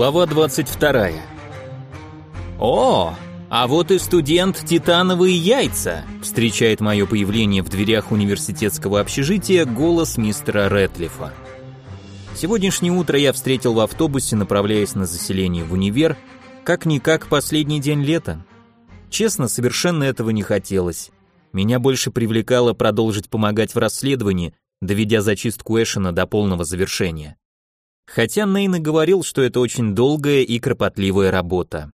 Глава 22. О, а вот и студент «Титановые яйца», встречает мое появление в дверях университетского общежития голос мистера Рэтлифа. Сегодняшнее утро я встретил в автобусе, направляясь на заселение в универ, как-никак последний день лета. Честно, совершенно этого не хотелось. Меня больше привлекало продолжить помогать в расследовании, доведя зачистку Эшена до полного завершения. Хотя Нейн и говорил, что это очень долгая и кропотливая работа.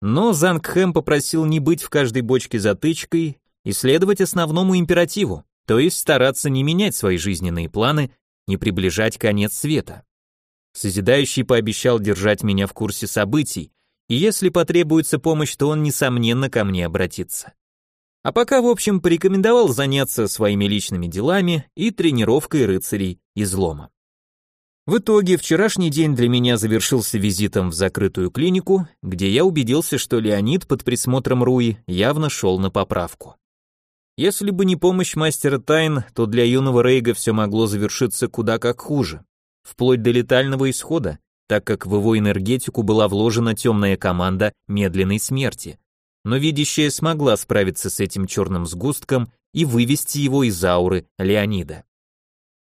Но Зангхэм попросил не быть в каждой бочке затычкой и следовать основному императиву, то есть стараться не менять свои жизненные планы, не приближать конец света. Созидающий пообещал держать меня в курсе событий, и если потребуется помощь, то он, несомненно, ко мне обратится. А пока, в общем, порекомендовал заняться своими личными делами и тренировкой рыцарей излома. В итоге вчерашний день для меня завершился визитом в закрытую клинику, где я убедился, что Леонид под присмотром Руи явно шел на поправку. Если бы не помощь мастера тайн, то для юного Рейга все могло завершиться куда как хуже, вплоть до летального исхода, так как в его энергетику была вложена темная команда медленной смерти, но видящая смогла справиться с этим черным сгустком и вывести его из ауры Леонида.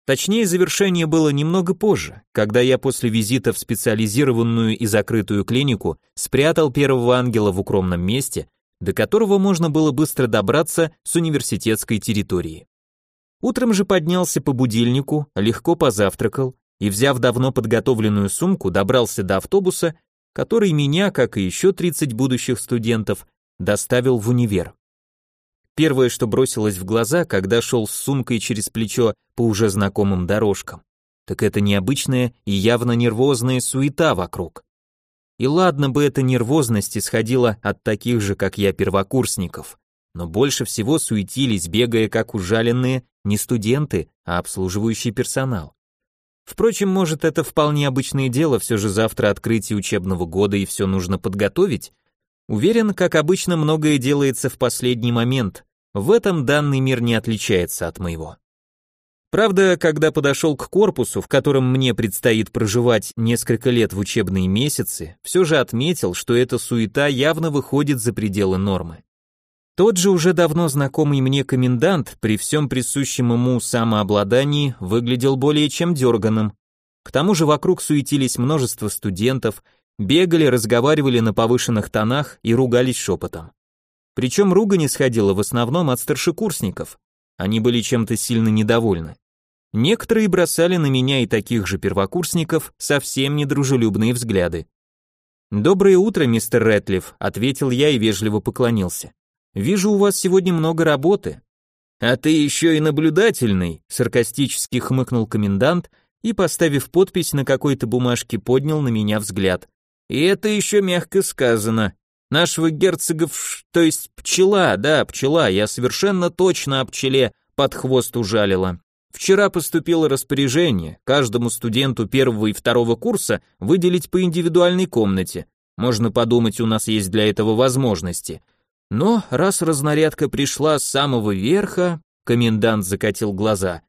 Точнее, завершение было немного позже, когда я после визита в специализированную и закрытую клинику спрятал первого ангела в укромном месте, до которого можно было быстро добраться с университетской территории. Утром же поднялся по будильнику, легко позавтракал и, взяв давно подготовленную сумку, добрался до автобуса, который меня, как и еще 30 будущих студентов, доставил в универ. Первое, что бросилось в глаза, когда шел с сумкой через плечо по уже знакомым дорожкам, так это необычная и явно нервозная суета вокруг. И ладно бы эта нервозность исходила от таких же, как я, первокурсников, но больше всего суетились, бегая как ужаленные, не студенты, а обслуживающий персонал. Впрочем, может, это вполне обычное дело, все же завтра открытие учебного года и все нужно подготовить, Уверен, как обычно, многое делается в последний момент. В этом данный мир не отличается от моего. Правда, когда подошел к корпусу, в котором мне предстоит проживать несколько лет в учебные месяцы, все же отметил, что эта суета явно выходит за пределы нормы. Тот же уже давно знакомый мне комендант при всем присущем ему самообладании выглядел более чем дерганым. К тому же вокруг суетились множество студентов, Бегали, разговаривали на повышенных тонах и ругались шепотом. Причем ругань исходила в основном от старшекурсников. Они были чем-то сильно недовольны. Некоторые бросали на меня и таких же первокурсников совсем недружелюбные взгляды. «Доброе утро, мистер Рэтлиф», — ответил я и вежливо поклонился. «Вижу, у вас сегодня много работы». «А ты еще и наблюдательный», — саркастически хмыкнул комендант и, поставив подпись на какой-то бумажке, поднял на меня взгляд. И это еще мягко сказано. Нашего герцога, то есть пчела, да, пчела, я совершенно точно о пчеле под хвост ужалила. Вчера поступило распоряжение каждому студенту первого и второго курса выделить по индивидуальной комнате. Можно подумать, у нас есть для этого возможности. Но раз разнарядка пришла с самого верха, комендант закатил глаза,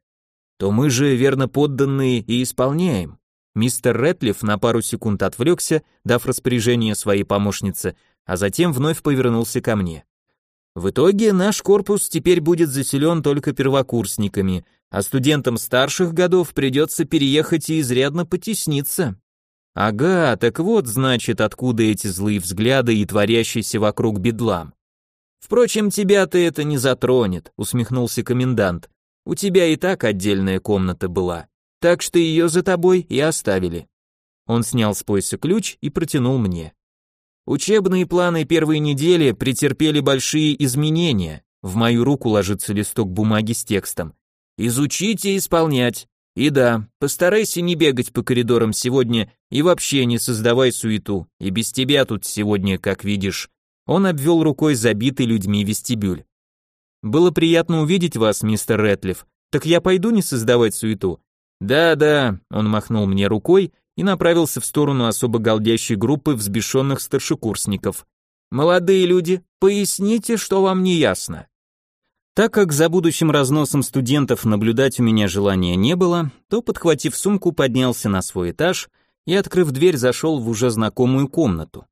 то мы же верно подданные и исполняем. Мистер Рэтлиф на пару секунд отвлекся, дав распоряжение своей помощнице, а затем вновь повернулся ко мне. В итоге наш корпус теперь будет заселен только первокурсниками, а студентам старших годов придется переехать и изрядно потесниться. Ага, так вот, значит, откуда эти злые взгляды и творящийся вокруг бедлам. Впрочем, тебя-то это не затронет, усмехнулся комендант. У тебя и так отдельная комната была так что ее за тобой и оставили». Он снял с пояса ключ и протянул мне. Учебные планы первой недели претерпели большие изменения. В мою руку ложится листок бумаги с текстом. Изучите и исполнять. И да, постарайся не бегать по коридорам сегодня и вообще не создавай суету. И без тебя тут сегодня, как видишь. Он обвел рукой забитый людьми вестибюль. Было приятно увидеть вас, мистер Рэтлиф. Так я пойду не создавать суету. «Да-да», — он махнул мне рукой и направился в сторону особо голдящей группы взбешенных старшекурсников. «Молодые люди, поясните, что вам не ясно». Так как за будущим разносом студентов наблюдать у меня желания не было, то, подхватив сумку, поднялся на свой этаж и, открыв дверь, зашел в уже знакомую комнату.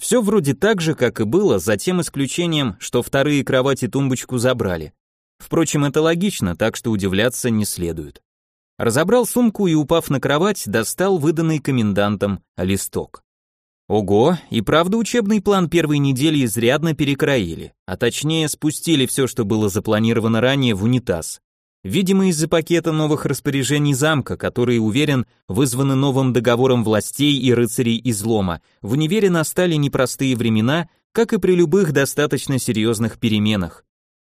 Все вроде так же, как и было, за тем исключением, что вторые кровати тумбочку забрали. Впрочем, это логично, так что удивляться не следует. Разобрал сумку и, упав на кровать, достал выданный комендантом листок. Ого, и правда учебный план первой недели изрядно перекроили, а точнее спустили все, что было запланировано ранее, в унитаз. Видимо, из-за пакета новых распоряжений замка, которые, уверен, вызваны новым договором властей и рыцарей излома, в универе настали непростые времена, как и при любых достаточно серьезных переменах.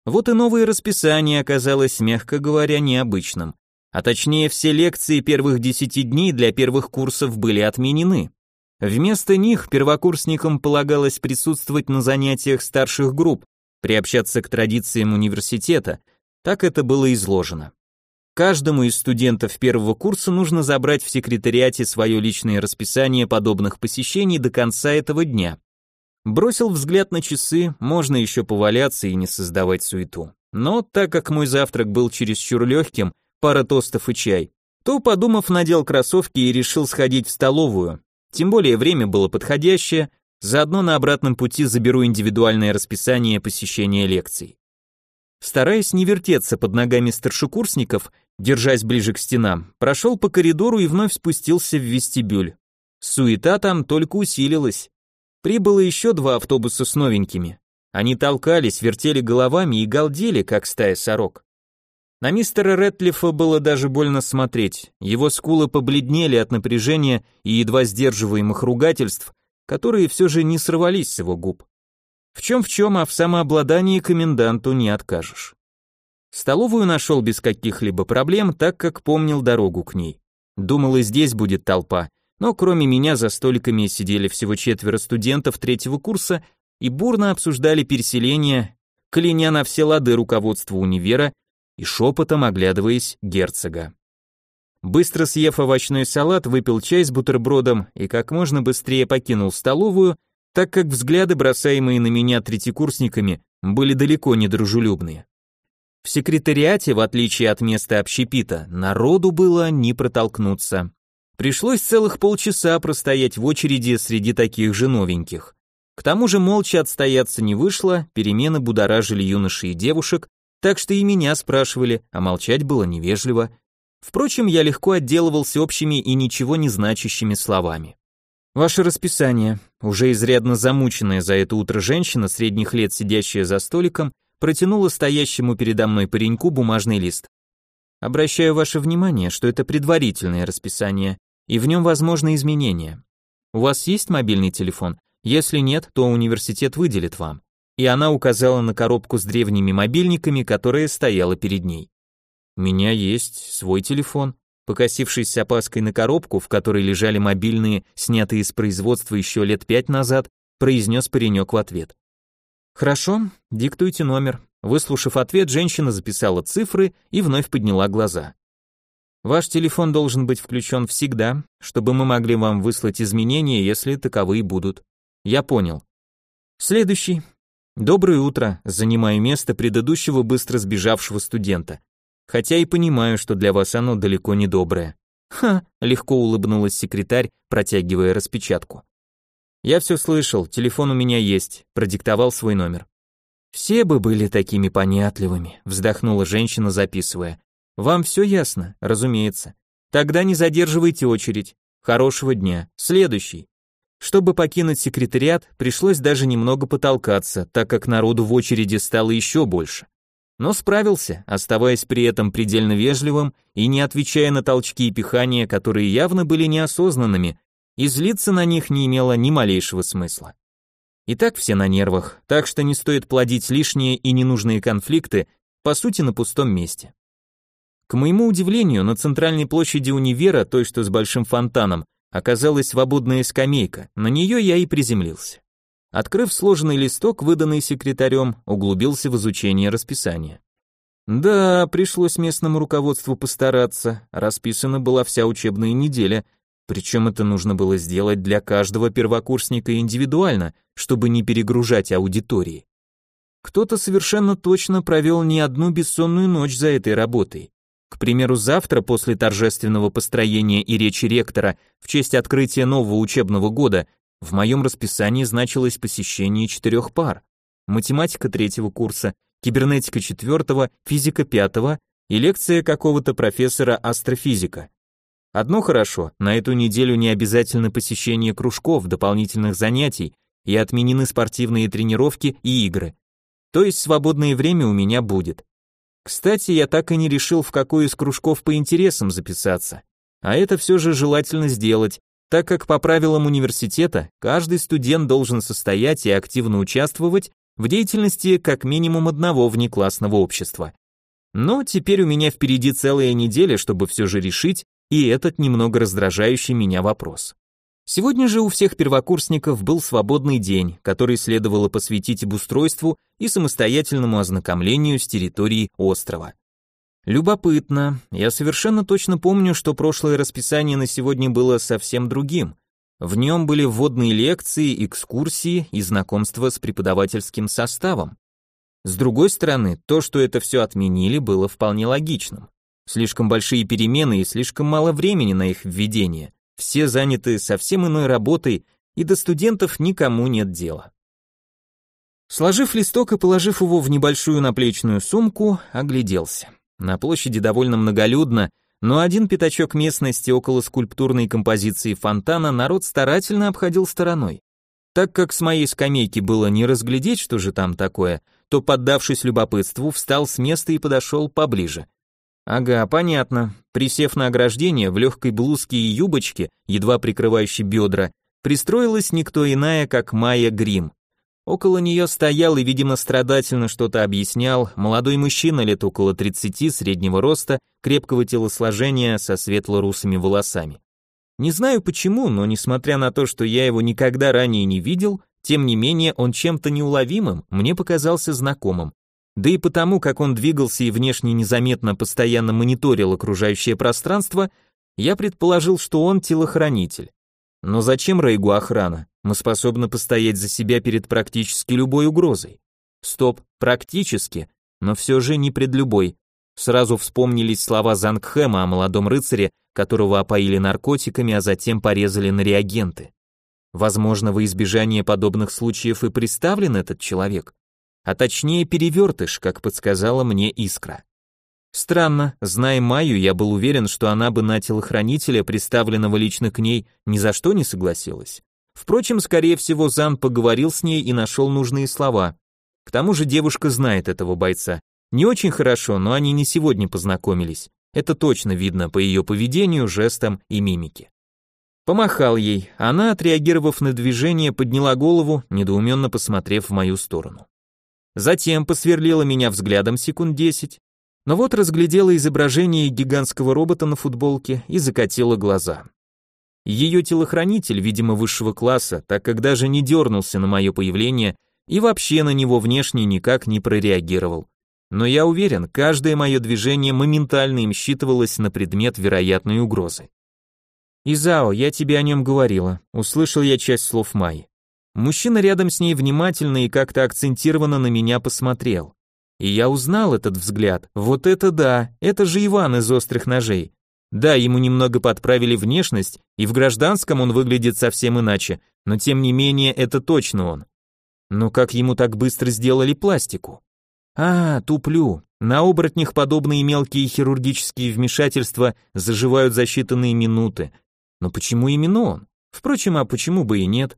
Вот и новое расписание оказалось, мягко говоря, необычным а точнее все лекции первых десяти дней для первых курсов были отменены. Вместо них первокурсникам полагалось присутствовать на занятиях старших групп, приобщаться к традициям университета, так это было изложено. Каждому из студентов первого курса нужно забрать в секретариате свое личное расписание подобных посещений до конца этого дня. Бросил взгляд на часы, можно еще поваляться и не создавать суету. Но так как мой завтрак был чересчур легким, пара тостов и чай, то, подумав, надел кроссовки и решил сходить в столовую. Тем более время было подходящее, заодно на обратном пути заберу индивидуальное расписание посещения лекций. Стараясь не вертеться под ногами старшекурсников, держась ближе к стенам, прошел по коридору и вновь спустился в вестибюль. Суета там только усилилась. Прибыло еще два автобуса с новенькими. Они толкались, вертели головами и галдели, как стая сорок. На мистера Рэтлифа было даже больно смотреть. Его скулы побледнели от напряжения и едва сдерживаемых ругательств, которые все же не сорвались с его губ. В чем в чем, а в самообладании коменданту не откажешь. Столовую нашел без каких-либо проблем, так как помнил дорогу к ней. Думал, и здесь будет толпа, но кроме меня за столиками сидели всего четверо студентов третьего курса и бурно обсуждали переселение, кляня на все лады руководства универа и шепотом оглядываясь герцога. Быстро съев овощной салат, выпил чай с бутербродом и как можно быстрее покинул столовую, так как взгляды, бросаемые на меня третьекурсниками, были далеко не дружелюбные. В секретариате, в отличие от места общепита, народу было не протолкнуться. Пришлось целых полчаса простоять в очереди среди таких же новеньких. К тому же молча отстояться не вышло, перемены будоражили юношей и девушек, так что и меня спрашивали, а молчать было невежливо. Впрочем, я легко отделывался общими и ничего не значащими словами. Ваше расписание, уже изрядно замученная за это утро женщина средних лет, сидящая за столиком, протянула стоящему передо мной пареньку бумажный лист. Обращаю ваше внимание, что это предварительное расписание, и в нем возможны изменения. У вас есть мобильный телефон? Если нет, то университет выделит вам и она указала на коробку с древними мобильниками, которая стояла перед ней. «У меня есть свой телефон», покосившись с опаской на коробку, в которой лежали мобильные, снятые из производства еще лет пять назад, произнес паренек в ответ. «Хорошо, диктуйте номер». Выслушав ответ, женщина записала цифры и вновь подняла глаза. «Ваш телефон должен быть включен всегда, чтобы мы могли вам выслать изменения, если таковые будут». «Я понял». «Следующий. Доброе утро, занимаю место предыдущего быстро сбежавшего студента. Хотя и понимаю, что для вас оно далеко не доброе. Ха, легко улыбнулась секретарь, протягивая распечатку. Я все слышал, телефон у меня есть, продиктовал свой номер. Все бы были такими понятливыми, вздохнула женщина, записывая. Вам все ясно, разумеется. Тогда не задерживайте очередь. Хорошего дня. Следующий. Чтобы покинуть секретариат, пришлось даже немного потолкаться, так как народу в очереди стало еще больше. Но справился, оставаясь при этом предельно вежливым и не отвечая на толчки и пихания, которые явно были неосознанными, и злиться на них не имело ни малейшего смысла. И так все на нервах, так что не стоит плодить лишние и ненужные конфликты, по сути, на пустом месте. К моему удивлению, на центральной площади универа, той, что с большим фонтаном, оказалась свободная скамейка, на нее я и приземлился. Открыв сложенный листок, выданный секретарем, углубился в изучение расписания. Да, пришлось местному руководству постараться, расписана была вся учебная неделя, причем это нужно было сделать для каждого первокурсника индивидуально, чтобы не перегружать аудитории. Кто-то совершенно точно провел не одну бессонную ночь за этой работой. К примеру, завтра после торжественного построения и речи ректора в честь открытия нового учебного года в моем расписании значилось посещение четырех пар. Математика третьего курса, кибернетика четвертого, физика пятого и лекция какого-то профессора астрофизика. Одно хорошо, на эту неделю не обязательно посещение кружков, дополнительных занятий и отменены спортивные тренировки и игры. То есть свободное время у меня будет. Кстати, я так и не решил, в какой из кружков по интересам записаться. А это все же желательно сделать, так как по правилам университета каждый студент должен состоять и активно участвовать в деятельности как минимум одного внеклассного общества. Но теперь у меня впереди целая неделя, чтобы все же решить и этот немного раздражающий меня вопрос. Сегодня же у всех первокурсников был свободный день, который следовало посвятить обустройству и самостоятельному ознакомлению с территорией острова. Любопытно, я совершенно точно помню, что прошлое расписание на сегодня было совсем другим. В нем были вводные лекции, экскурсии и знакомства с преподавательским составом. С другой стороны, то, что это все отменили, было вполне логичным. Слишком большие перемены и слишком мало времени на их введение. Все заняты совсем иной работой, и до студентов никому нет дела. Сложив листок и положив его в небольшую наплечную сумку, огляделся. На площади довольно многолюдно, но один пятачок местности около скульптурной композиции фонтана народ старательно обходил стороной. Так как с моей скамейки было не разглядеть, что же там такое, то, поддавшись любопытству, встал с места и подошел поближе. Ага, понятно. Присев на ограждение в легкой блузке и юбочке, едва прикрывающей бедра, пристроилась никто иная, как Майя Грим. Около нее стоял и, видимо, страдательно что-то объяснял молодой мужчина лет около 30, среднего роста, крепкого телосложения, со светло-русыми волосами. Не знаю почему, но несмотря на то, что я его никогда ранее не видел, тем не менее он чем-то неуловимым мне показался знакомым. Да и потому, как он двигался и внешне незаметно постоянно мониторил окружающее пространство, я предположил, что он телохранитель. Но зачем Рейгу охрана? Мы способны постоять за себя перед практически любой угрозой. Стоп, практически, но все же не пред любой. Сразу вспомнились слова Зангхэма о молодом рыцаре, которого опоили наркотиками, а затем порезали на реагенты. Возможно, во избежание подобных случаев и представлен этот человек а точнее перевертыш, как подсказала мне Искра. Странно, зная Майю, я был уверен, что она бы на телохранителя, представленного лично к ней, ни за что не согласилась. Впрочем, скорее всего, Зан поговорил с ней и нашел нужные слова. К тому же девушка знает этого бойца. Не очень хорошо, но они не сегодня познакомились. Это точно видно по ее поведению, жестам и мимике. Помахал ей, она, отреагировав на движение, подняла голову, недоуменно посмотрев в мою сторону. Затем посверлила меня взглядом секунд десять, но вот разглядела изображение гигантского робота на футболке и закатила глаза. Ее телохранитель, видимо, высшего класса, так как даже не дернулся на мое появление и вообще на него внешне никак не прореагировал. Но я уверен, каждое мое движение моментально им считывалось на предмет вероятной угрозы. «Изао, я тебе о нем говорила», — услышал я часть слов Майи. Мужчина рядом с ней внимательно и как-то акцентированно на меня посмотрел. И я узнал этот взгляд. Вот это да, это же Иван из острых ножей. Да, ему немного подправили внешность, и в гражданском он выглядит совсем иначе, но тем не менее это точно он. Но как ему так быстро сделали пластику? А, туплю. На оборотнях подобные мелкие хирургические вмешательства заживают за считанные минуты. Но почему именно он? Впрочем, а почему бы и нет?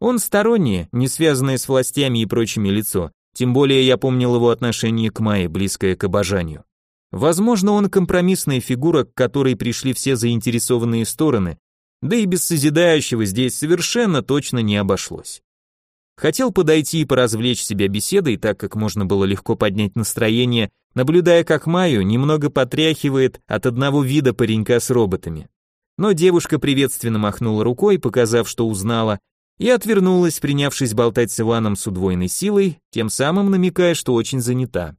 Он стороннее, не связанное с властями и прочими лицо, тем более я помнил его отношение к Майе, близкое к обожанию. Возможно, он компромиссная фигура, к которой пришли все заинтересованные стороны, да и без созидающего здесь совершенно точно не обошлось. Хотел подойти и поразвлечь себя беседой, так как можно было легко поднять настроение, наблюдая, как Майю немного потряхивает от одного вида паренька с роботами. Но девушка приветственно махнула рукой, показав, что узнала, и отвернулась, принявшись болтать с Иваном с удвоенной силой, тем самым намекая, что очень занята.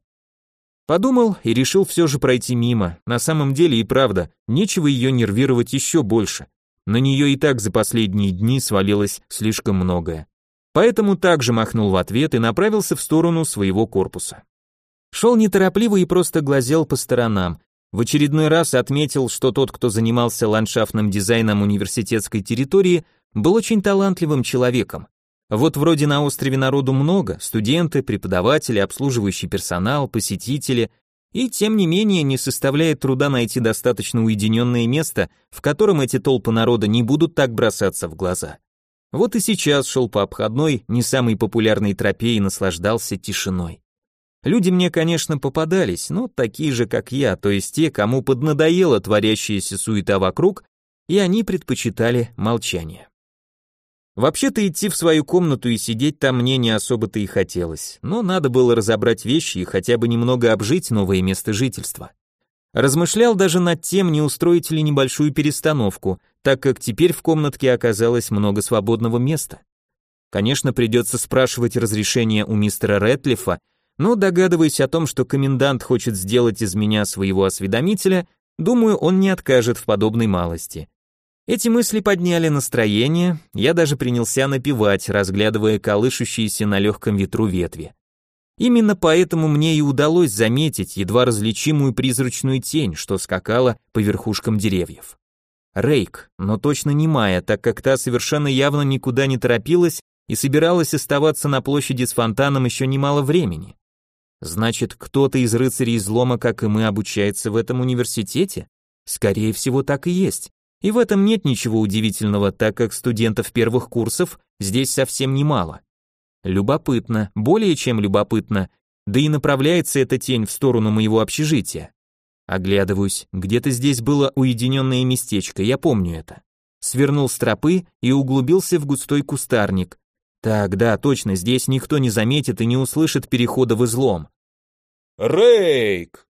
Подумал и решил все же пройти мимо. На самом деле и правда, нечего ее нервировать еще больше. На нее и так за последние дни свалилось слишком многое. Поэтому также махнул в ответ и направился в сторону своего корпуса. Шел неторопливо и просто глазел по сторонам, В очередной раз отметил, что тот, кто занимался ландшафтным дизайном университетской территории, был очень талантливым человеком. Вот вроде на острове народу много, студенты, преподаватели, обслуживающий персонал, посетители, и тем не менее не составляет труда найти достаточно уединенное место, в котором эти толпы народа не будут так бросаться в глаза. Вот и сейчас шел по обходной, не самой популярной тропе и наслаждался тишиной. Люди мне, конечно, попадались, но такие же, как я, то есть те, кому поднадоела творящаяся суета вокруг, и они предпочитали молчание. Вообще-то идти в свою комнату и сидеть там мне не особо-то и хотелось, но надо было разобрать вещи и хотя бы немного обжить новое место жительства. Размышлял даже над тем, не устроить ли небольшую перестановку, так как теперь в комнатке оказалось много свободного места. Конечно, придется спрашивать разрешение у мистера Рэтлифа, но догадываясь о том, что комендант хочет сделать из меня своего осведомителя, думаю, он не откажет в подобной малости. Эти мысли подняли настроение, я даже принялся напевать, разглядывая колышущиеся на легком ветру ветви. Именно поэтому мне и удалось заметить едва различимую призрачную тень, что скакала по верхушкам деревьев. Рейк, но точно не Майя, так как та совершенно явно никуда не торопилась и собиралась оставаться на площади с фонтаном еще немало времени. Значит, кто-то из рыцарей излома, как и мы, обучается в этом университете? Скорее всего, так и есть. И в этом нет ничего удивительного, так как студентов первых курсов здесь совсем немало. Любопытно, более чем любопытно, да и направляется эта тень в сторону моего общежития. Оглядываюсь, где-то здесь было уединенное местечко, я помню это. Свернул с тропы и углубился в густой кустарник. Так, да, точно, здесь никто не заметит и не услышит перехода в излом. «Рейк!»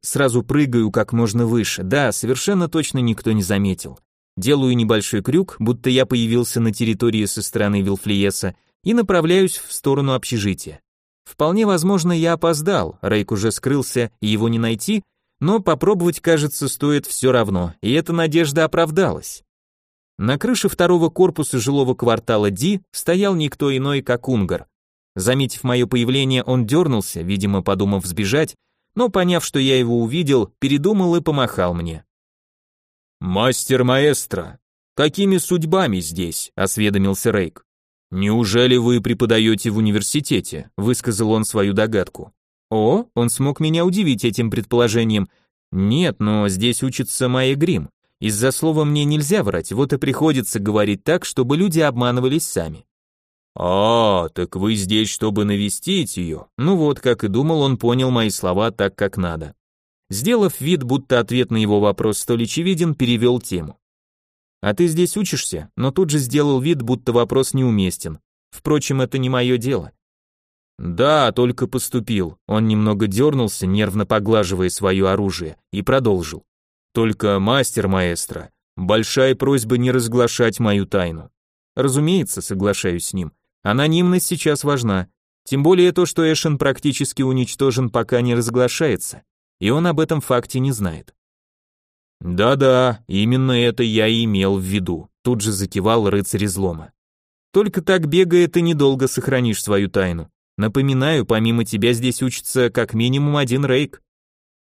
Сразу прыгаю как можно выше, да, совершенно точно никто не заметил. Делаю небольшой крюк, будто я появился на территории со стороны Вилфлиеса, и направляюсь в сторону общежития. Вполне возможно, я опоздал, Рейк уже скрылся, и его не найти, но попробовать, кажется, стоит все равно, и эта надежда оправдалась. На крыше второго корпуса жилого квартала Ди стоял никто иной, как Унгар. Заметив мое появление, он дернулся, видимо, подумав сбежать, но, поняв, что я его увидел, передумал и помахал мне. «Мастер-маэстро, какими судьбами здесь?» – осведомился Рейк. «Неужели вы преподаете в университете?» – высказал он свою догадку. «О, он смог меня удивить этим предположением. Нет, но здесь учится Майя Грим. Из-за слова мне нельзя врать, вот и приходится говорить так, чтобы люди обманывались сами. «А, так вы здесь, чтобы навестить ее?» Ну вот, как и думал, он понял мои слова так, как надо. Сделав вид, будто ответ на его вопрос столь очевиден, перевел тему. «А ты здесь учишься?» Но тут же сделал вид, будто вопрос неуместен. Впрочем, это не мое дело. «Да, только поступил». Он немного дернулся, нервно поглаживая свое оружие, и продолжил. «Только, мастер-маэстро, большая просьба не разглашать мою тайну». Разумеется, соглашаюсь с ним. Анонимность сейчас важна, тем более то, что Эшен практически уничтожен, пока не разглашается, и он об этом факте не знает. Да-да, именно это я и имел в виду, тут же закивал рыцарь излома. Только так бегая ты недолго сохранишь свою тайну. Напоминаю, помимо тебя здесь учится как минимум один рейк.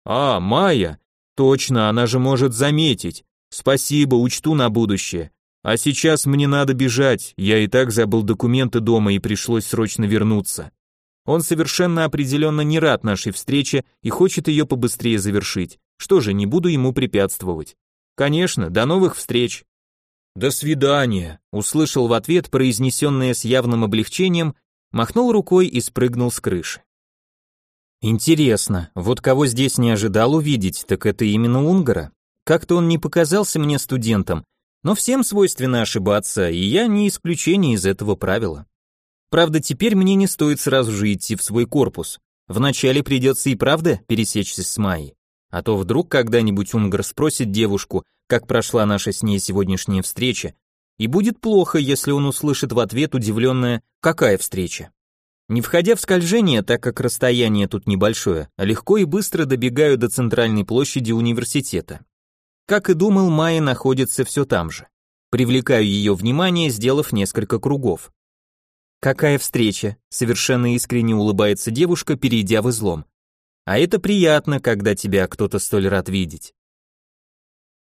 А, Майя, точно, она же может заметить. Спасибо, учту на будущее. А сейчас мне надо бежать, я и так забыл документы дома и пришлось срочно вернуться. Он совершенно определенно не рад нашей встрече и хочет ее побыстрее завершить. Что же, не буду ему препятствовать. Конечно, до новых встреч. До свидания, услышал в ответ произнесенное с явным облегчением, махнул рукой и спрыгнул с крыши. Интересно, вот кого здесь не ожидал увидеть, так это именно Унгара. Как-то он не показался мне студентом, но всем свойственно ошибаться, и я не исключение из этого правила. Правда, теперь мне не стоит сразу же идти в свой корпус. Вначале придется и правда пересечься с Майей. А то вдруг когда-нибудь Унгар спросит девушку, как прошла наша с ней сегодняшняя встреча, и будет плохо, если он услышит в ответ удивленное «какая встреча?». Не входя в скольжение, так как расстояние тут небольшое, легко и быстро добегаю до центральной площади университета. Как и думал, Майя находится все там же. Привлекаю ее внимание, сделав несколько кругов. «Какая встреча?» — совершенно искренне улыбается девушка, перейдя в излом. А это приятно, когда тебя кто-то столь рад видеть.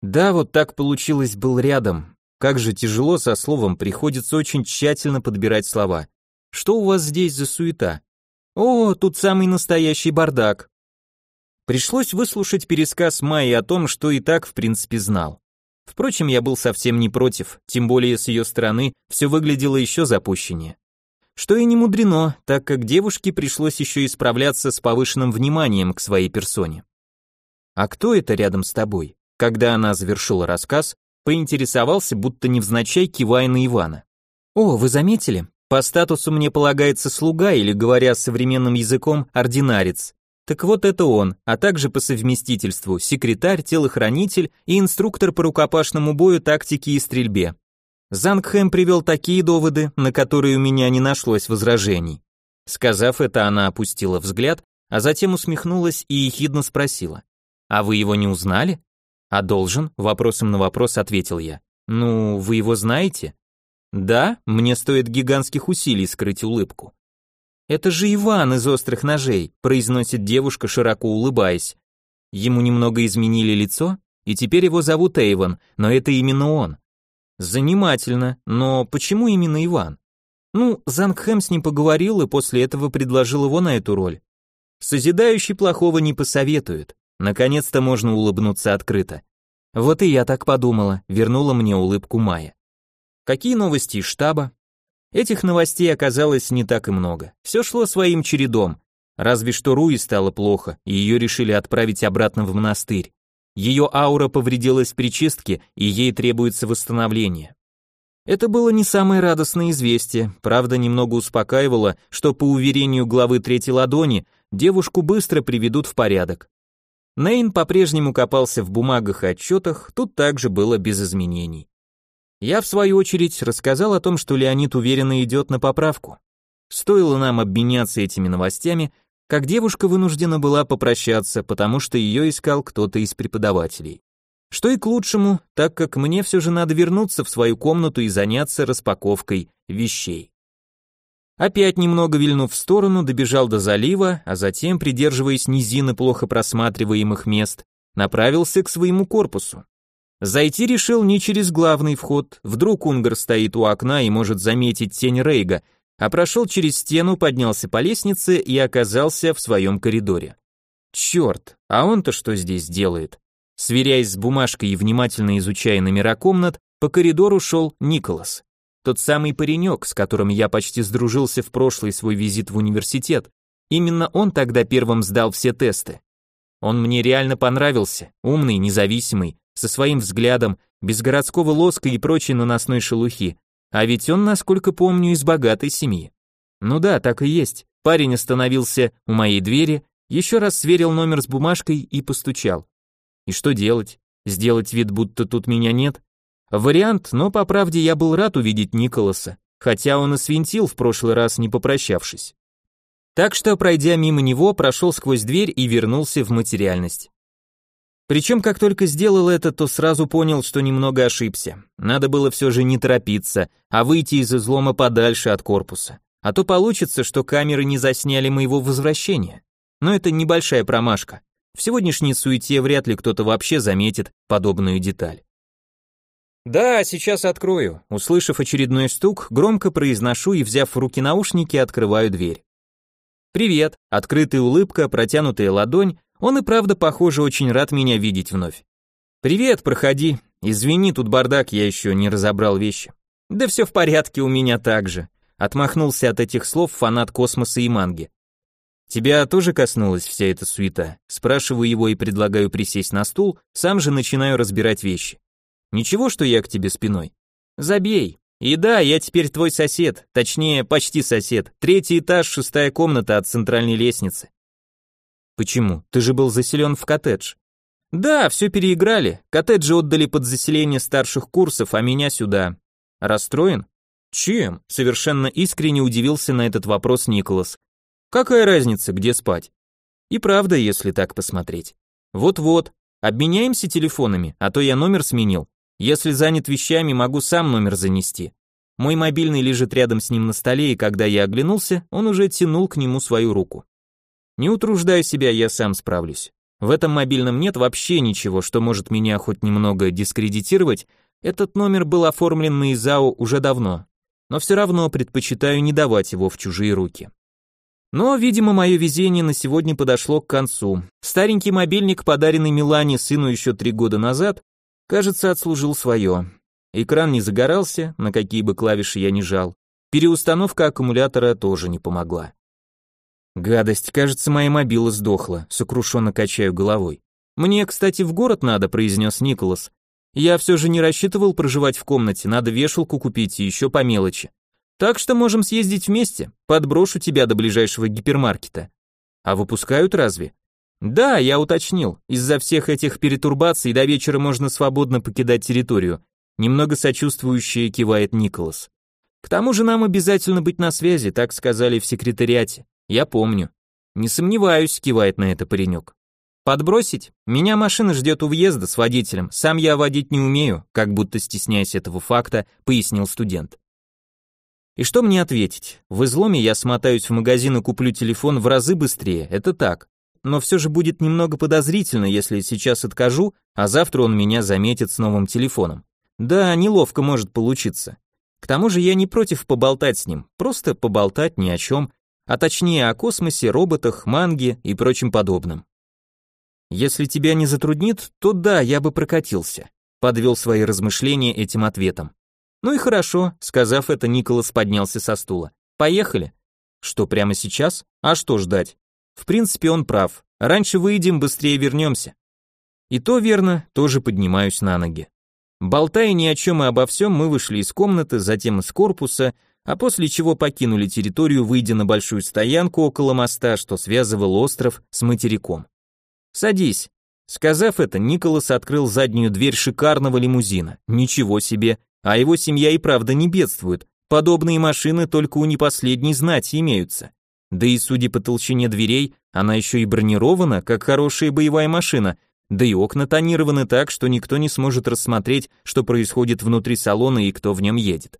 Да, вот так получилось, был рядом. Как же тяжело со словом, приходится очень тщательно подбирать слова. Что у вас здесь за суета? О, тут самый настоящий бардак. Пришлось выслушать пересказ Майи о том, что и так в принципе знал. Впрочем, я был совсем не против, тем более с ее стороны все выглядело еще запущеннее. Что и не мудрено, так как девушке пришлось еще исправляться с повышенным вниманием к своей персоне. «А кто это рядом с тобой?» Когда она завершила рассказ, поинтересовался, будто невзначай кивая на Ивана. «О, вы заметили? По статусу мне полагается слуга или, говоря современным языком, ординарец. Так вот это он, а также по совместительству секретарь, телохранитель и инструктор по рукопашному бою, тактике и стрельбе. Зангхэм привел такие доводы, на которые у меня не нашлось возражений. Сказав это, она опустила взгляд, а затем усмехнулась и ехидно спросила. «А вы его не узнали?» «А должен?» — вопросом на вопрос ответил я. «Ну, вы его знаете?» «Да, мне стоит гигантских усилий скрыть улыбку». «Это же Иван из острых ножей», — произносит девушка, широко улыбаясь. Ему немного изменили лицо, и теперь его зовут Эйван, но это именно он. Занимательно, но почему именно Иван? Ну, Зангхэм с ним поговорил и после этого предложил его на эту роль. Созидающий плохого не посоветует. Наконец-то можно улыбнуться открыто. Вот и я так подумала, вернула мне улыбку Майя. Какие новости из штаба? Этих новостей оказалось не так и много. Все шло своим чередом. Разве что Руи стало плохо, и ее решили отправить обратно в монастырь. Ее аура повредилась при чистке, и ей требуется восстановление. Это было не самое радостное известие, правда немного успокаивало, что по уверению главы третьей ладони, девушку быстро приведут в порядок. Нейн по-прежнему копался в бумагах и отчетах, тут также было без изменений. Я, в свою очередь, рассказал о том, что Леонид уверенно идет на поправку. Стоило нам обменяться этими новостями, как девушка вынуждена была попрощаться, потому что ее искал кто-то из преподавателей. Что и к лучшему, так как мне все же надо вернуться в свою комнату и заняться распаковкой вещей. Опять немного вильнув в сторону, добежал до залива, а затем, придерживаясь низины плохо просматриваемых мест, направился к своему корпусу. Зайти решил не через главный вход, вдруг Унгар стоит у окна и может заметить тень Рейга, а прошел через стену, поднялся по лестнице и оказался в своем коридоре. Черт, а он-то что здесь делает? Сверяясь с бумажкой и внимательно изучая номера комнат, по коридору шел Николас. Тот самый паренек, с которым я почти сдружился в прошлый свой визит в университет. Именно он тогда первым сдал все тесты. Он мне реально понравился, умный, независимый, со своим взглядом, без городского лоска и прочей наносной шелухи. А ведь он, насколько помню, из богатой семьи. Ну да, так и есть. Парень остановился у моей двери, еще раз сверил номер с бумажкой и постучал. И что делать? Сделать вид, будто тут меня нет? Вариант, но по правде я был рад увидеть Николаса, хотя он и свинтил в прошлый раз, не попрощавшись. Так что, пройдя мимо него, прошел сквозь дверь и вернулся в материальность. Причем, как только сделал это, то сразу понял, что немного ошибся. Надо было все же не торопиться, а выйти из излома подальше от корпуса. А то получится, что камеры не засняли моего возвращения. Но это небольшая промашка. В сегодняшней суете вряд ли кто-то вообще заметит подобную деталь. «Да, сейчас открою». Услышав очередной стук, громко произношу и, взяв в руки наушники, открываю дверь. «Привет», открытая улыбка, протянутая ладонь, он и правда, похоже, очень рад меня видеть вновь. «Привет, проходи. Извини, тут бардак, я еще не разобрал вещи». «Да все в порядке, у меня также», отмахнулся от этих слов фанат космоса и манги. Тебя тоже коснулась вся эта суета? Спрашиваю его и предлагаю присесть на стул, сам же начинаю разбирать вещи. Ничего, что я к тебе спиной? Забей. И да, я теперь твой сосед, точнее, почти сосед. Третий этаж, шестая комната от центральной лестницы. Почему? Ты же был заселен в коттедж. Да, все переиграли. Коттеджи отдали под заселение старших курсов, а меня сюда. Расстроен? Чем? Совершенно искренне удивился на этот вопрос Николас. Какая разница, где спать? И правда, если так посмотреть. Вот-вот, обменяемся телефонами, а то я номер сменил. Если занят вещами, могу сам номер занести. Мой мобильный лежит рядом с ним на столе, и когда я оглянулся, он уже тянул к нему свою руку. Не утруждай себя, я сам справлюсь. В этом мобильном нет вообще ничего, что может меня хоть немного дискредитировать. Этот номер был оформлен на ИЗАО уже давно, но все равно предпочитаю не давать его в чужие руки. Но, видимо, мое везение на сегодня подошло к концу. Старенький мобильник, подаренный Милане сыну еще три года назад, кажется, отслужил свое. Экран не загорался, на какие бы клавиши я ни жал. Переустановка аккумулятора тоже не помогла. Гадость, кажется, моя мобила сдохла, сокрушенно качаю головой. Мне, кстати, в город надо, произнес Николас. Я все же не рассчитывал проживать в комнате, надо вешалку купить и еще по мелочи. Так что можем съездить вместе, подброшу тебя до ближайшего гипермаркета. А выпускают разве? Да, я уточнил. Из-за всех этих перетурбаций до вечера можно свободно покидать территорию. Немного сочувствующе кивает Николас. К тому же нам обязательно быть на связи, так сказали в секретариате. Я помню. Не сомневаюсь, кивает на это паренек. Подбросить? Меня машина ждет у въезда с водителем. Сам я водить не умею, как будто стесняясь этого факта, пояснил студент. И что мне ответить? В изломе я смотаюсь в магазин и куплю телефон в разы быстрее, это так. Но все же будет немного подозрительно, если сейчас откажу, а завтра он меня заметит с новым телефоном. Да, неловко может получиться. К тому же я не против поболтать с ним, просто поболтать ни о чем, а точнее о космосе, роботах, манге и прочем подобном. Если тебя не затруднит, то да, я бы прокатился, подвел свои размышления этим ответом. Ну и хорошо, сказав это, Николас поднялся со стула. Поехали. Что, прямо сейчас? А что ждать? В принципе, он прав. Раньше выйдем, быстрее вернемся. И то верно, тоже поднимаюсь на ноги. Болтая ни о чем и обо всем, мы вышли из комнаты, затем из корпуса, а после чего покинули территорию, выйдя на большую стоянку около моста, что связывал остров с материком. «Садись». Сказав это, Николас открыл заднюю дверь шикарного лимузина. Ничего себе, а его семья и правда не бедствует. Подобные машины только у непоследней знати имеются. Да и судя по толщине дверей, она еще и бронирована, как хорошая боевая машина, да и окна тонированы так, что никто не сможет рассмотреть, что происходит внутри салона и кто в нем едет.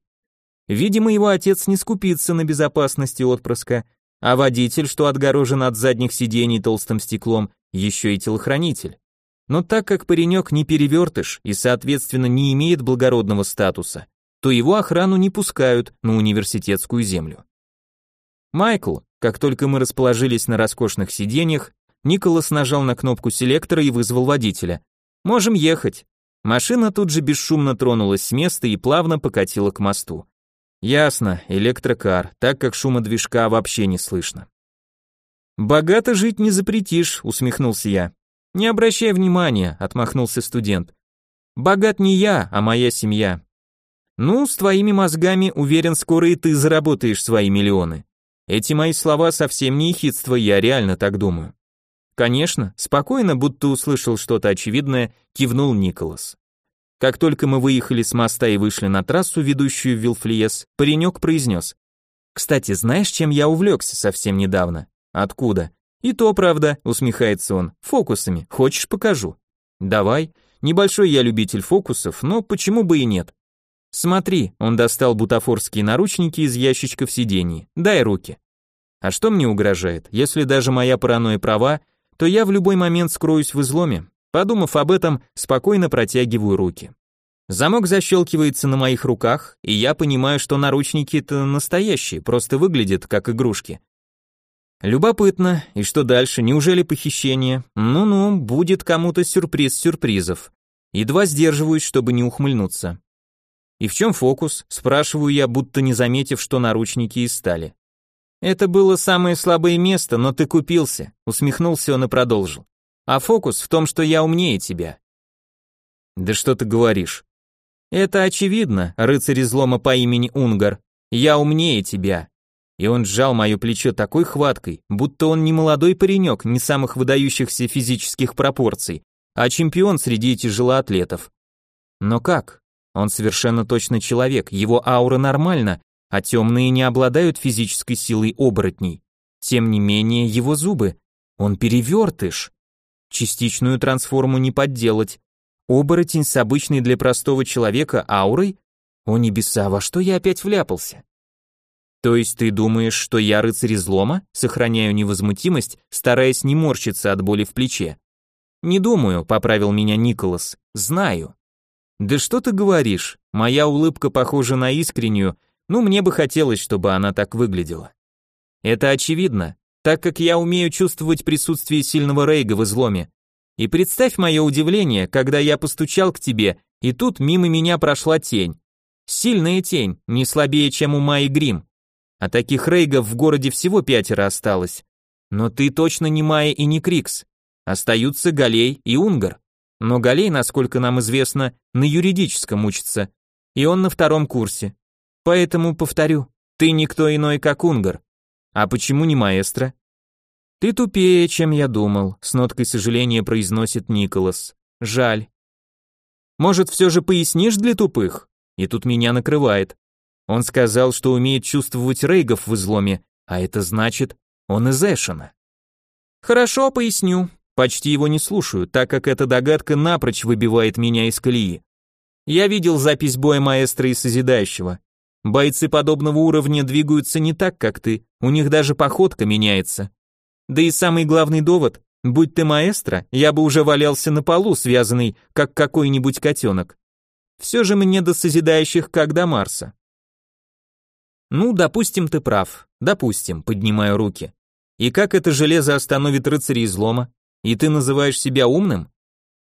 Видимо, его отец не скупится на безопасности отпрыска, а водитель, что отгорожен от задних сидений толстым стеклом, еще и телохранитель. Но так как паренек не перевертыш и, соответственно, не имеет благородного статуса, то его охрану не пускают на университетскую землю. Майкл, как только мы расположились на роскошных сиденьях, Николас нажал на кнопку селектора и вызвал водителя. «Можем ехать». Машина тут же бесшумно тронулась с места и плавно покатила к мосту. Ясно, электрокар, так как шума движка вообще не слышно. «Богато жить не запретишь», — усмехнулся я. «Не обращай внимания», — отмахнулся студент. «Богат не я, а моя семья». «Ну, с твоими мозгами, уверен, скоро и ты заработаешь свои миллионы». Эти мои слова совсем не ехидство, я реально так думаю. Конечно, спокойно, будто услышал что-то очевидное, кивнул Николас. Как только мы выехали с моста и вышли на трассу, ведущую в Вилфлиес, паренек произнес. «Кстати, знаешь, чем я увлекся совсем недавно?» «Откуда?» «И то правда», усмехается он, «фокусами. Хочешь, покажу?» «Давай. Небольшой я любитель фокусов, но почему бы и нет?» «Смотри», он достал бутафорские наручники из ящичка в сиденье. «Дай руки». А что мне угрожает? Если даже моя паранойя права, то я в любой момент скроюсь в изломе. Подумав об этом, спокойно протягиваю руки. Замок защелкивается на моих руках, и я понимаю, что наручники-то настоящие, просто выглядят как игрушки. Любопытно, и что дальше, неужели похищение? Ну-ну, будет кому-то сюрприз сюрпризов. Едва сдерживаюсь, чтобы не ухмыльнуться. И в чем фокус? Спрашиваю я, будто не заметив, что наручники из стали. Это было самое слабое место, но ты купился, усмехнулся он и продолжил. А фокус в том, что я умнее тебя. Да что ты говоришь? Это очевидно, рыцарь излома по имени Унгар. Я умнее тебя. И он сжал мое плечо такой хваткой, будто он не молодой паренек, не самых выдающихся физических пропорций, а чемпион среди тяжелоатлетов. Но как? Он совершенно точно человек, его аура нормальна, а темные не обладают физической силой оборотней. Тем не менее, его зубы, он перевертыш. Частичную трансформу не подделать. Оборотень с обычной для простого человека аурой? О небеса, во что я опять вляпался? То есть ты думаешь, что я рыцарь излома? Сохраняю невозмутимость, стараясь не морщиться от боли в плече. Не думаю, поправил меня Николас. Знаю. Да что ты говоришь? Моя улыбка похожа на искреннюю, ну мне бы хотелось, чтобы она так выглядела. Это очевидно, так как я умею чувствовать присутствие сильного рейга в изломе. И представь мое удивление, когда я постучал к тебе, и тут мимо меня прошла тень. Сильная тень, не слабее, чем у Майи Грим. А таких рейгов в городе всего пятеро осталось. Но ты точно не Майя и не Крикс. Остаются Галей и Унгар. Но Галей, насколько нам известно, на юридическом учится, и он на втором курсе. Поэтому повторю, ты никто иной, как Унгар. А почему не маэстро? Ты тупее, чем я думал, с ноткой сожаления произносит Николас. Жаль. Может, все же пояснишь для тупых? И тут меня накрывает. Он сказал, что умеет чувствовать рейгов в изломе, а это значит, он из Эшена. Хорошо, поясню. Почти его не слушаю, так как эта догадка напрочь выбивает меня из колеи. Я видел запись боя маэстро и Созидающего. Бойцы подобного уровня двигаются не так, как ты, у них даже походка меняется. Да и самый главный довод, будь ты маэстро, я бы уже валялся на полу, связанный, как какой-нибудь котенок. Все же мне до Созидающих, как до Марса. Ну, допустим, ты прав. Допустим, поднимаю руки. И как это железо остановит рыцаря излома? И ты называешь себя умным?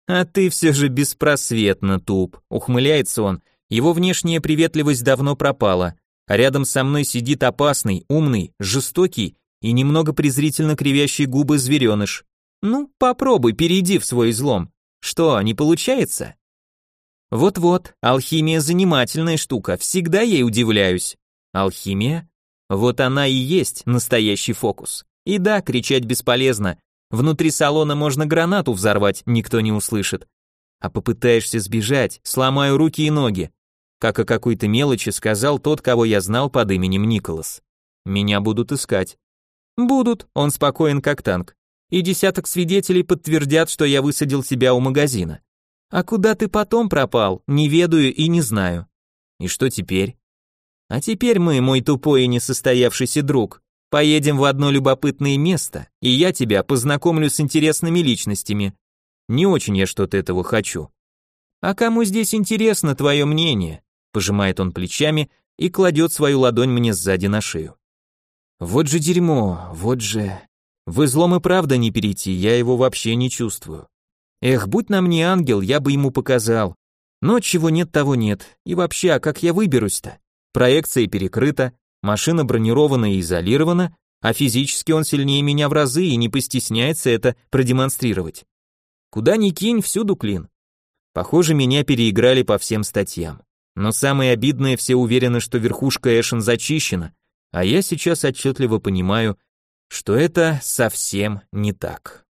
А ты все же беспросветно туп, ухмыляется он. Его внешняя приветливость давно пропала, а рядом со мной сидит опасный, умный, жестокий и немного презрительно кривящий губы звереныш. Ну, попробуй, перейди в свой излом. Что, не получается? Вот-вот, алхимия занимательная штука, всегда ей удивляюсь. Алхимия? Вот она и есть настоящий фокус. И да, кричать бесполезно, Внутри салона можно гранату взорвать, никто не услышит. А попытаешься сбежать, сломаю руки и ноги. Как о какой-то мелочи сказал тот, кого я знал под именем Николас. Меня будут искать. Будут, он спокоен как танк. И десяток свидетелей подтвердят, что я высадил себя у магазина. А куда ты потом пропал, не ведаю и не знаю. И что теперь? А теперь мы, мой тупой и несостоявшийся друг, Поедем в одно любопытное место, и я тебя познакомлю с интересными личностями. Не очень я что-то этого хочу. А кому здесь интересно твое мнение? Пожимает он плечами и кладет свою ладонь мне сзади на шею. Вот же дерьмо, вот же... В излом и правда не перейти, я его вообще не чувствую. Эх, будь на мне ангел, я бы ему показал. Но чего нет, того нет. И вообще, а как я выберусь-то? Проекция перекрыта, Машина бронирована и изолирована, а физически он сильнее меня в разы и не постесняется это продемонстрировать. Куда ни кинь, всюду клин. Похоже, меня переиграли по всем статьям. Но самое обидное, все уверены, что верхушка Эшен зачищена, а я сейчас отчетливо понимаю, что это совсем не так.